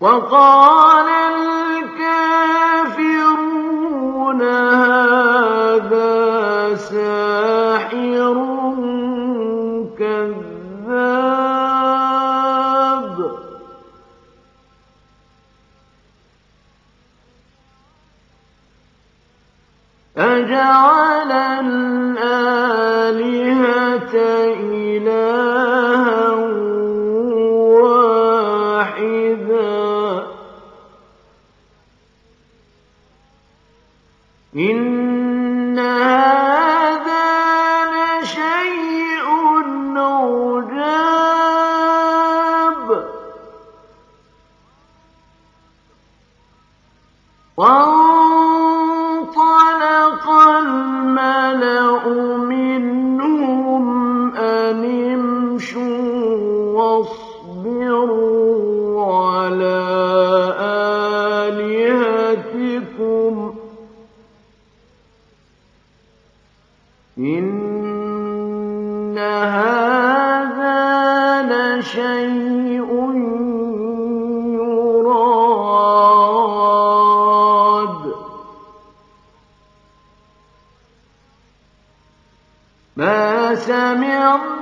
وقال الكافرون هذا ساحر سمع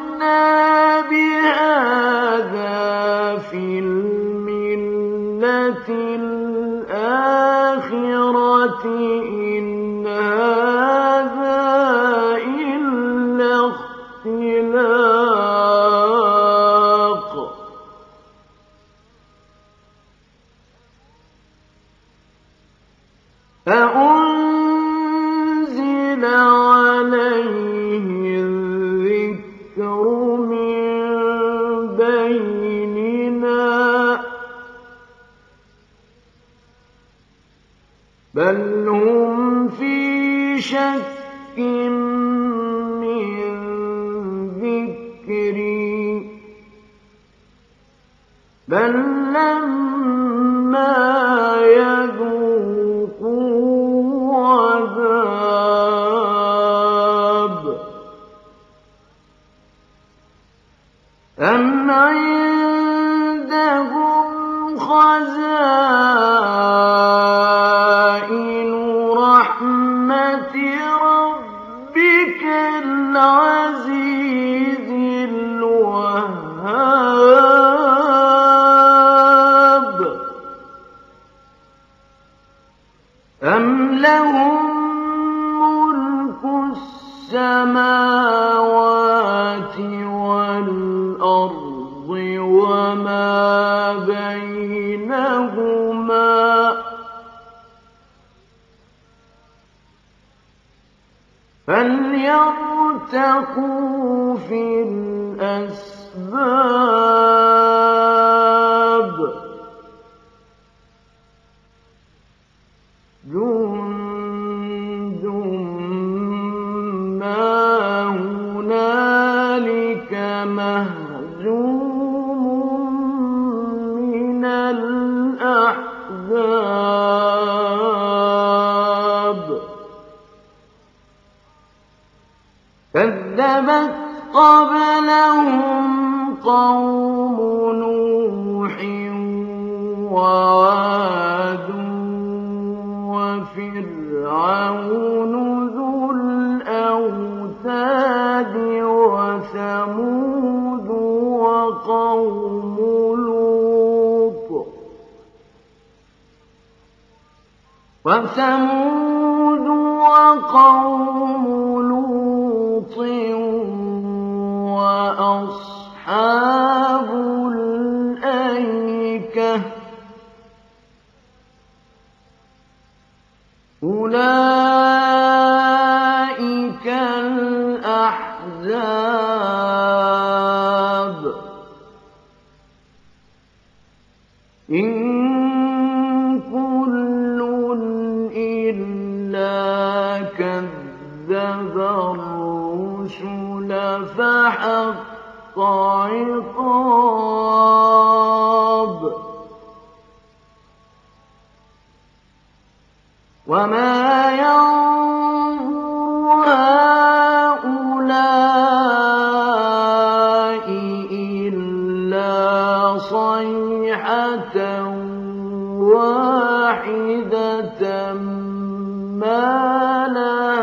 قوم نوح وعاد وفرعون ذو الأوتاد وثمود وقوم لوط وثمود وقوم لوط وأصحاب أولئك الأحزاب. إن فحق عقاب. وما ينظر هؤلاء إلا صيحة واحدة ما لها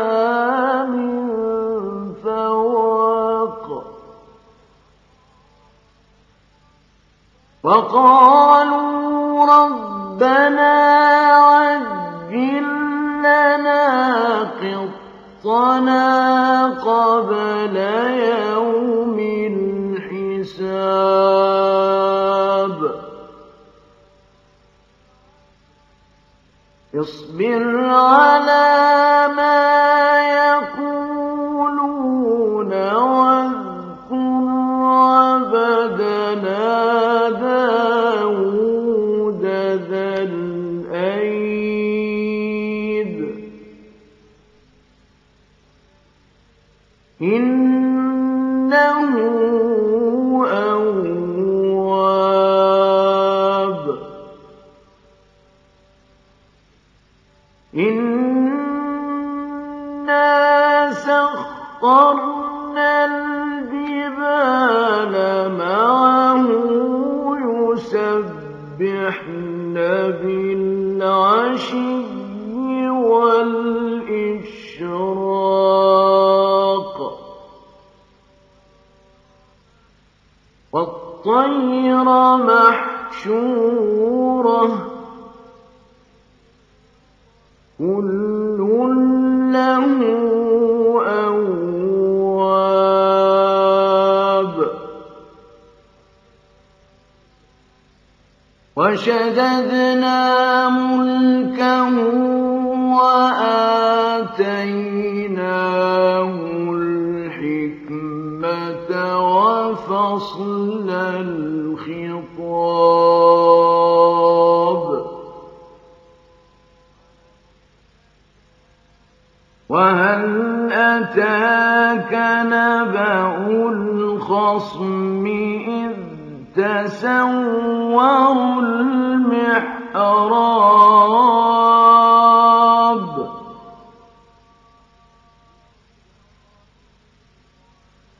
وقالوا ربنا لنا قطنا قبل يوم الحساب. اصبر على ما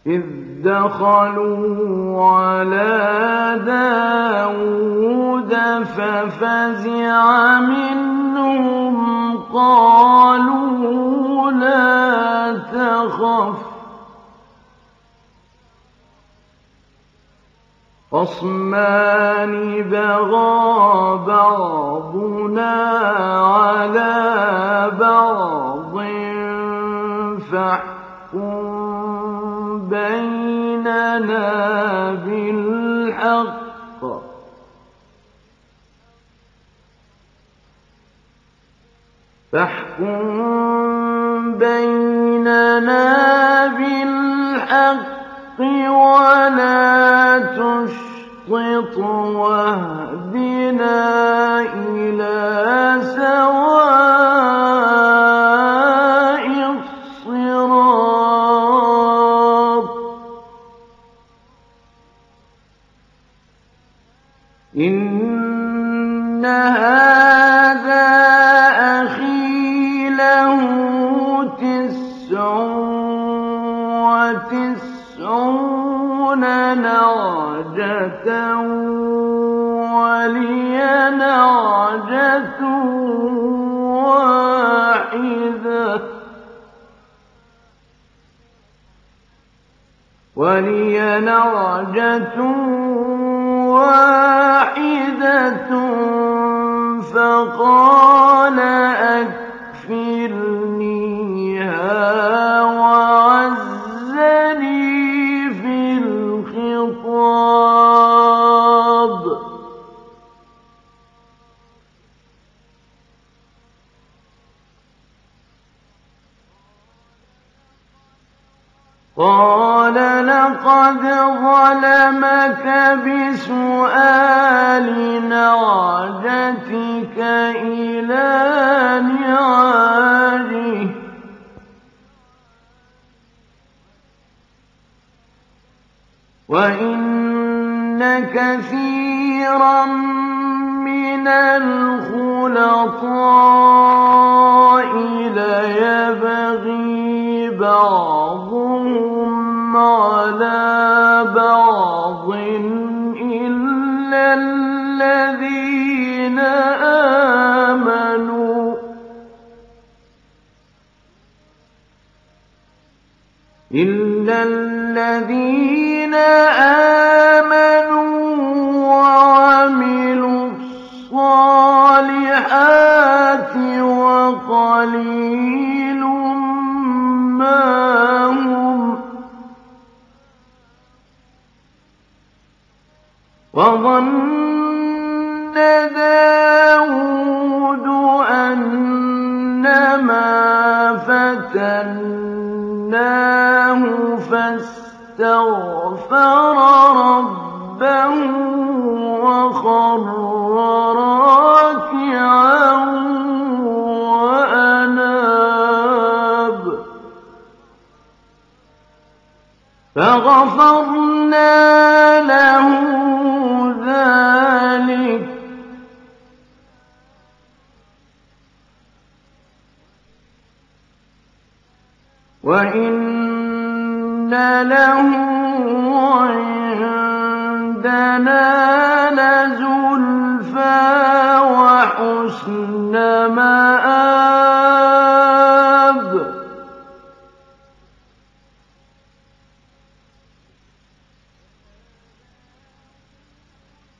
إذ دخلوا على داود ففزع منهم قالوا لا تخف. خصمان بغى بعضنا على بعض فاحكم بيننا بالحق فاحكم بيننا بالحق ولا تشطط واهدنا إلى سواء إن هذا أخي له تسع وتسعون نعجة ولي نعجة واحدة ولي نعجة وَاحِدَةٌ فَقَالَ أكفرنيها وَعَزَّنِي فِي الْخِطَابِ. قال لقد ظلمك بسؤال نعجتك إلى نعاجه وإن كثيرا من الخلطاء ليبغي بعض إلا الذين آمنوا. وعملوا الصالحات وقليل وظن داود أنما فتناه فاستغفر ربه وخر راكعا وأناب. فغفرنا له وإن له عندنا لزلفى وحسن مآب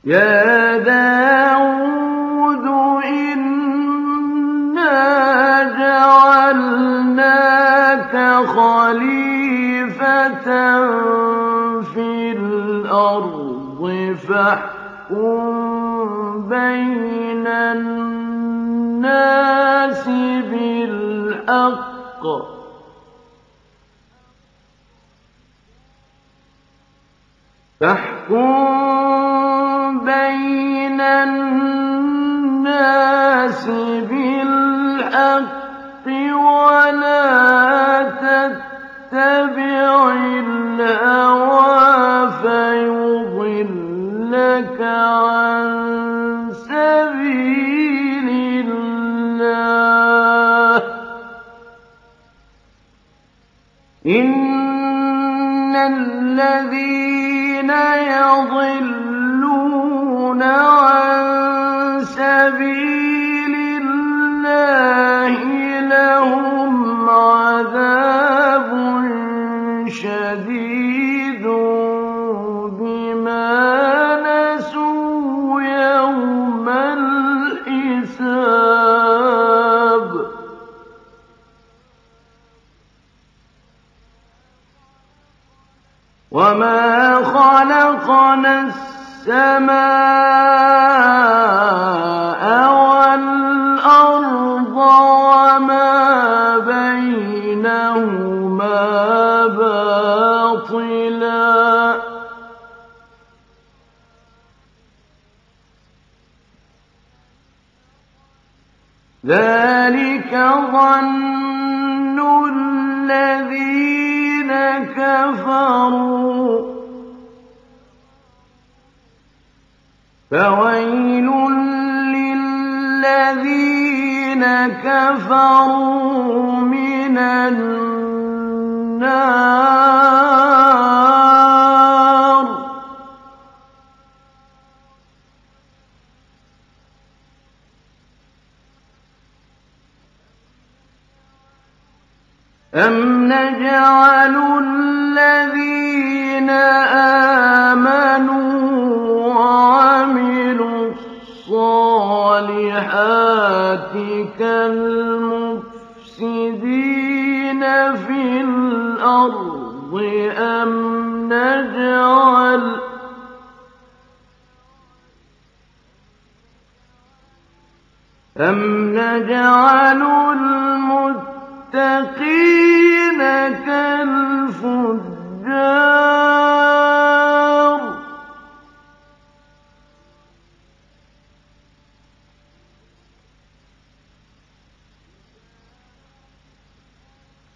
يا في الأرض فاحكم بين الناس بالحق. فاحكم بين الناس بالحق ولا تتبع الهوى فيضلك عن سبيل الله. إن الذين يضلون عن سبيل الله وما خلقنا السماء كفروا فويل للذين كفروا من النار. أم نجعل الذين آمنوا وعملوا الصالحات كالمفسدين في الأرض أم نجعل أم نجعل كالفجار.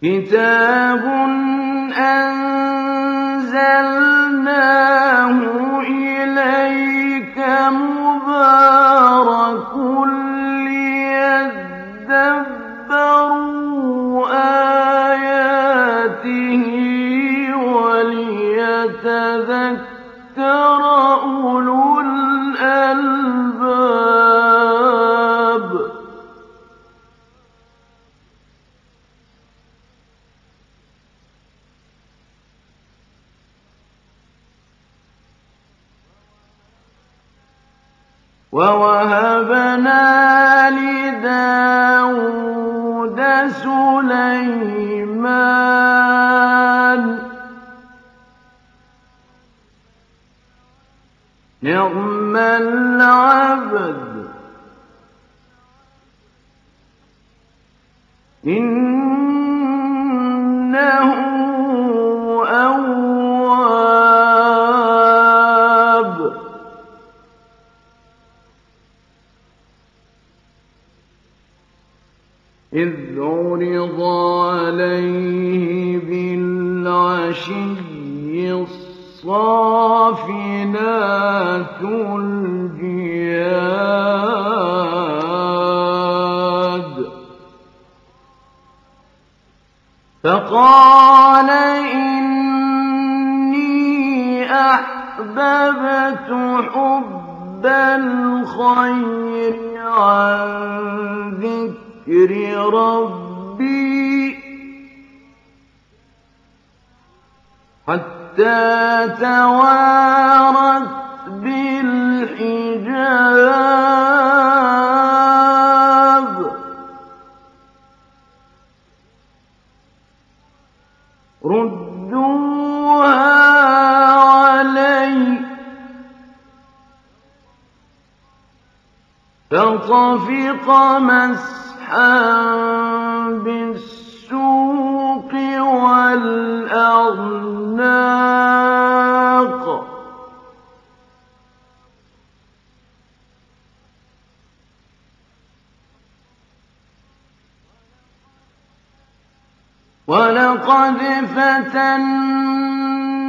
كتاب أنزلناه إليك مبارك. فقال إني أحببت حب الخير عن ذكر ربي حتى توارت بالحجاب. فطفق مسح بالسوق والأعناق ولقد فتنا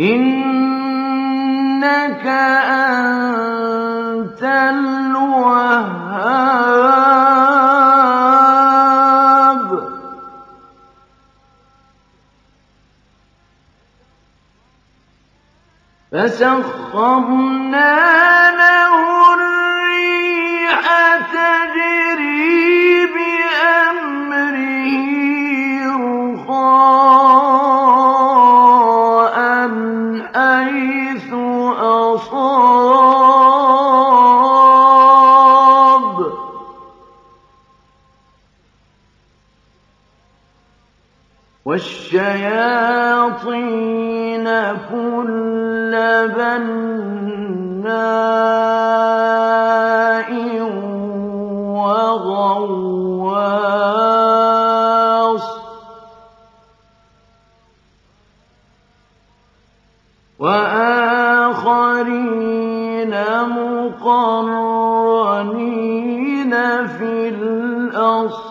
إنك أنت الوهاب. فسخرنا والشياطين كل بناء وغواص وآخرين مقرنين في الأصفاد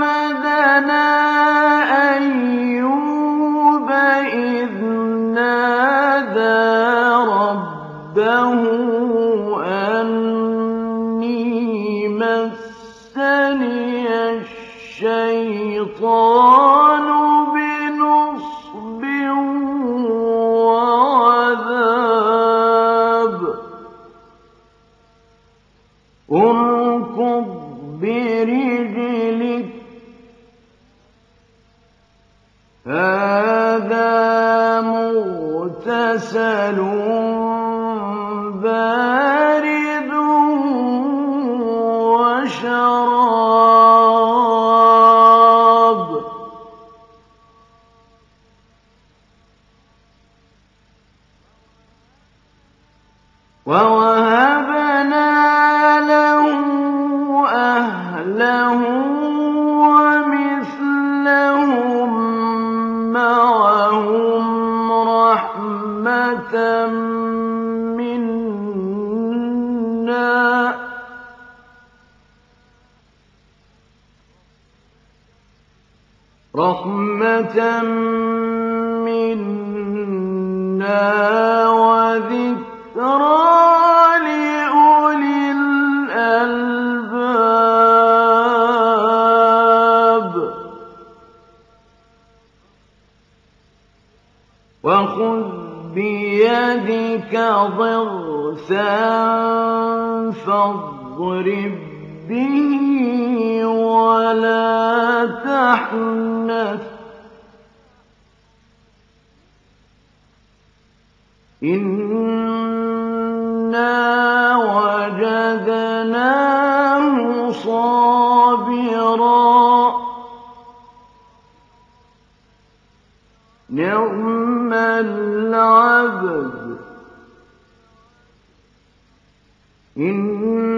إن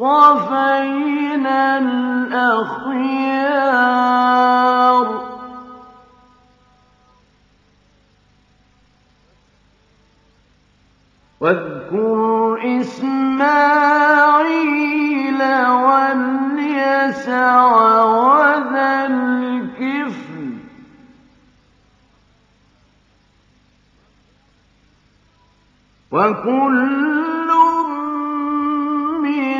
اصطفينا الاخيار واذكر اسماعيل واليسع وذا الكفل وكل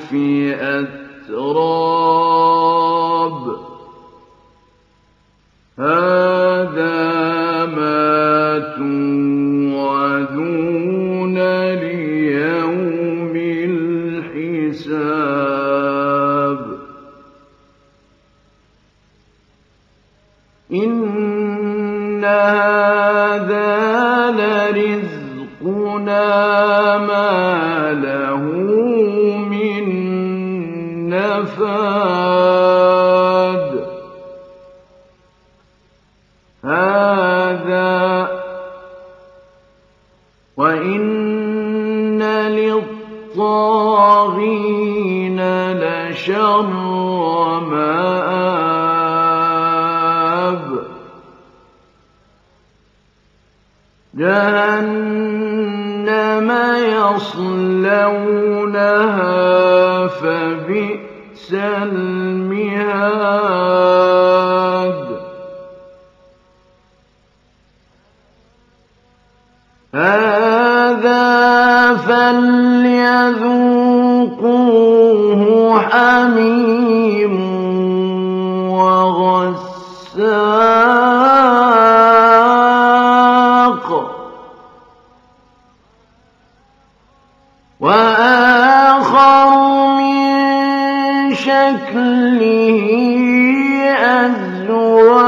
الطَّرْفِ أَتْرَابٌ. هَٰذَا مَا تُوعَدُونَ لِيَوْمِ الْحِسَابِ. إِنَّ هَٰذَا لَرِزْقُنَا مَا لَهُ مِن نَّفَادٍ وَإِنَّ لِلطَّاغِينَ لَشَرَّ مَآبٍ جَهَنَّمَ يَصْلَوْنَهَا فَبِئْسَ الْمِهَادُ هَٰذَا فَلْيَذُوقُوهُ حَمِيمٌ وَغَسَّاقٌ. وَآخَرُ شَكْلِهِ أَزْوَاجٌ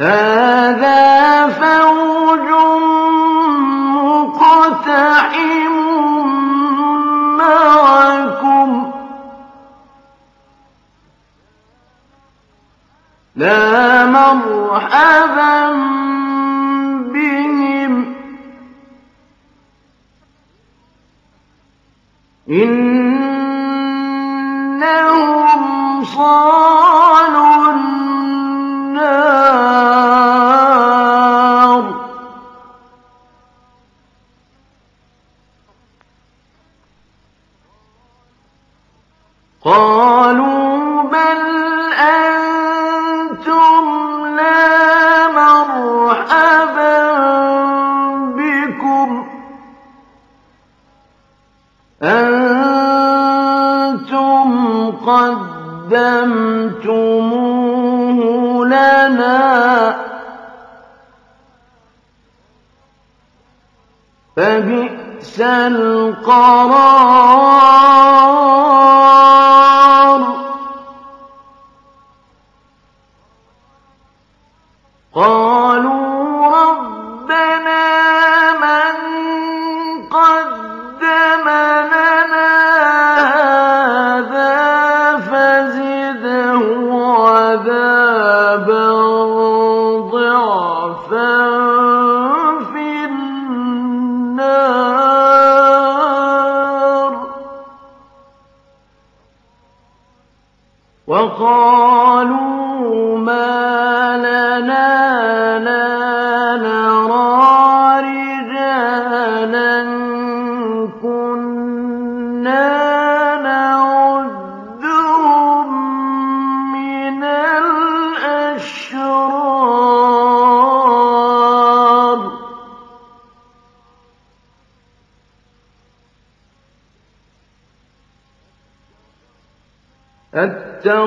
هَٰذَا فَوْجٌ مُّقْتَحِمٌ لَا مَرْحَبًا إن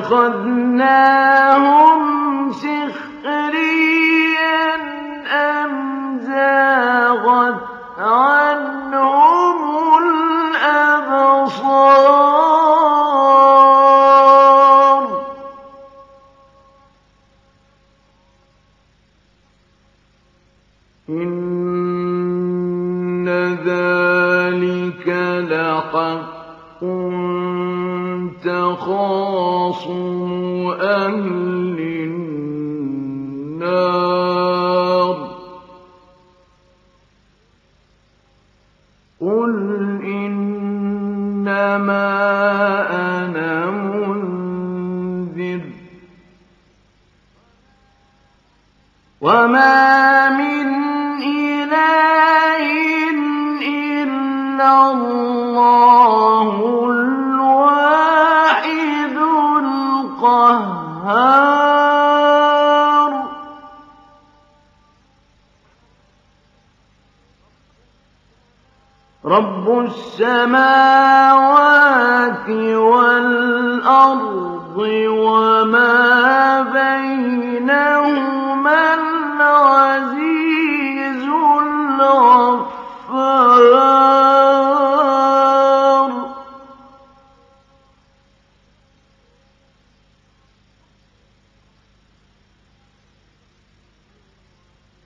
أَتَّخَذْنَاهُمْ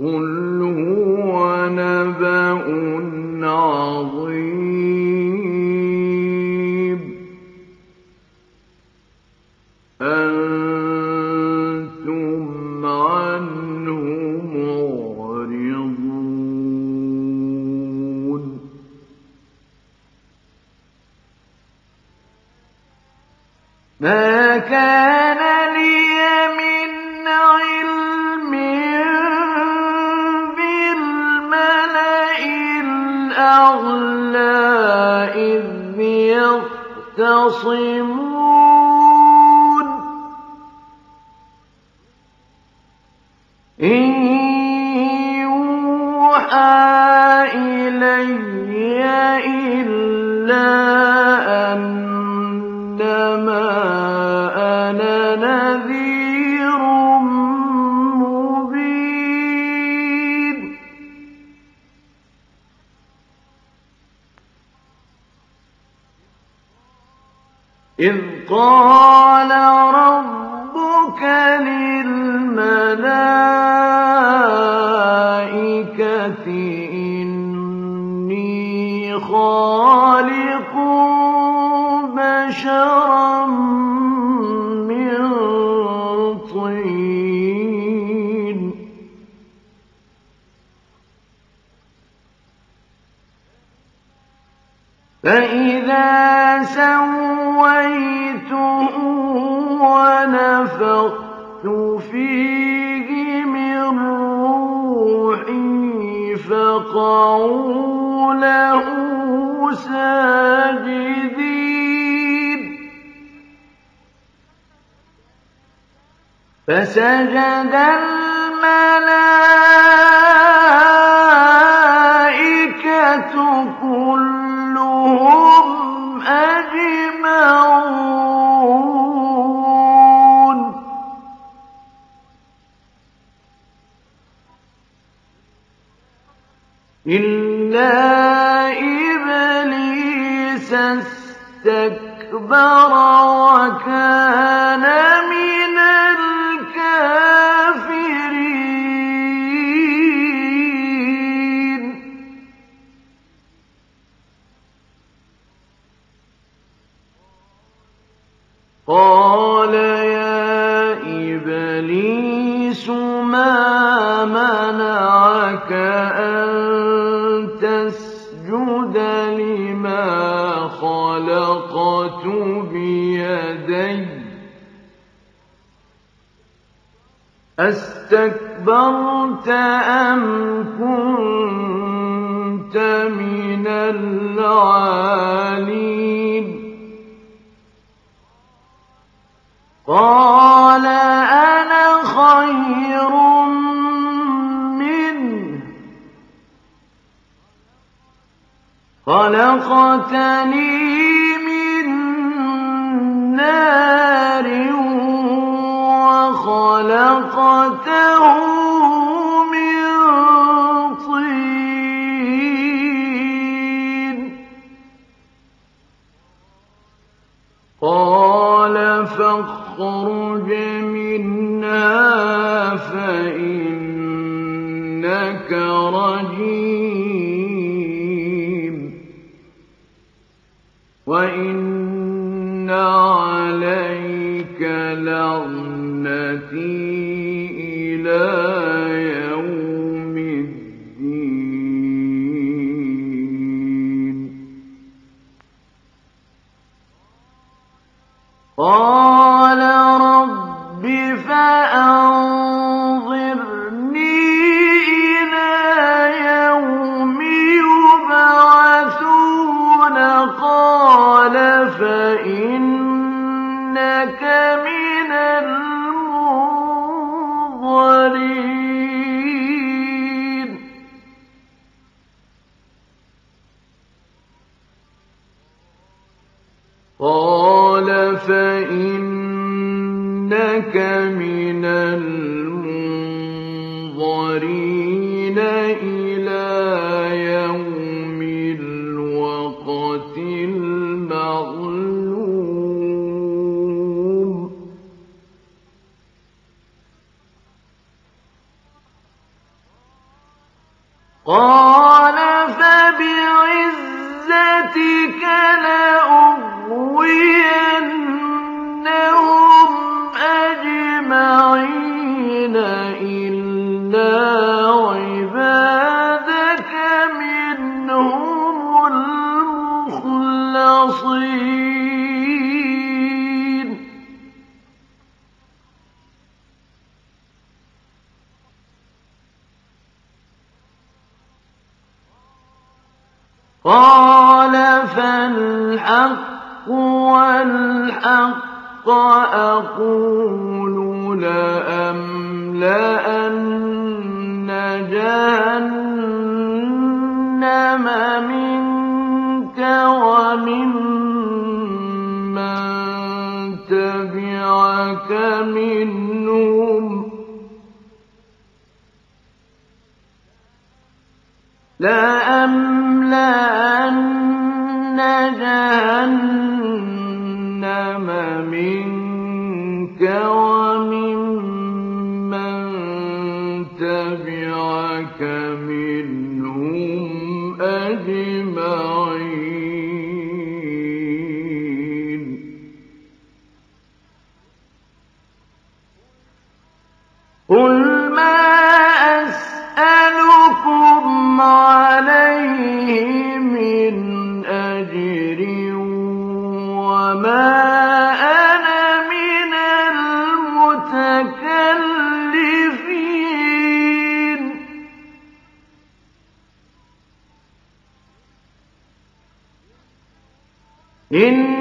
قل هو نبأ إذ قال ربك للملائكة فسجد الملائكة كلهم أجمعون. إلا إبليس استكبر وكان من بيدي أستكبرت أم كنت من العالين؟ قال أنا خير منه. خلقتني نار وخلقته من طين. قال فاخرج منها فإنك رجيم. وَإِنَّ عَلَيْكَ لَأَمْلَأَنَّ جَهَنَّمَ إِنْ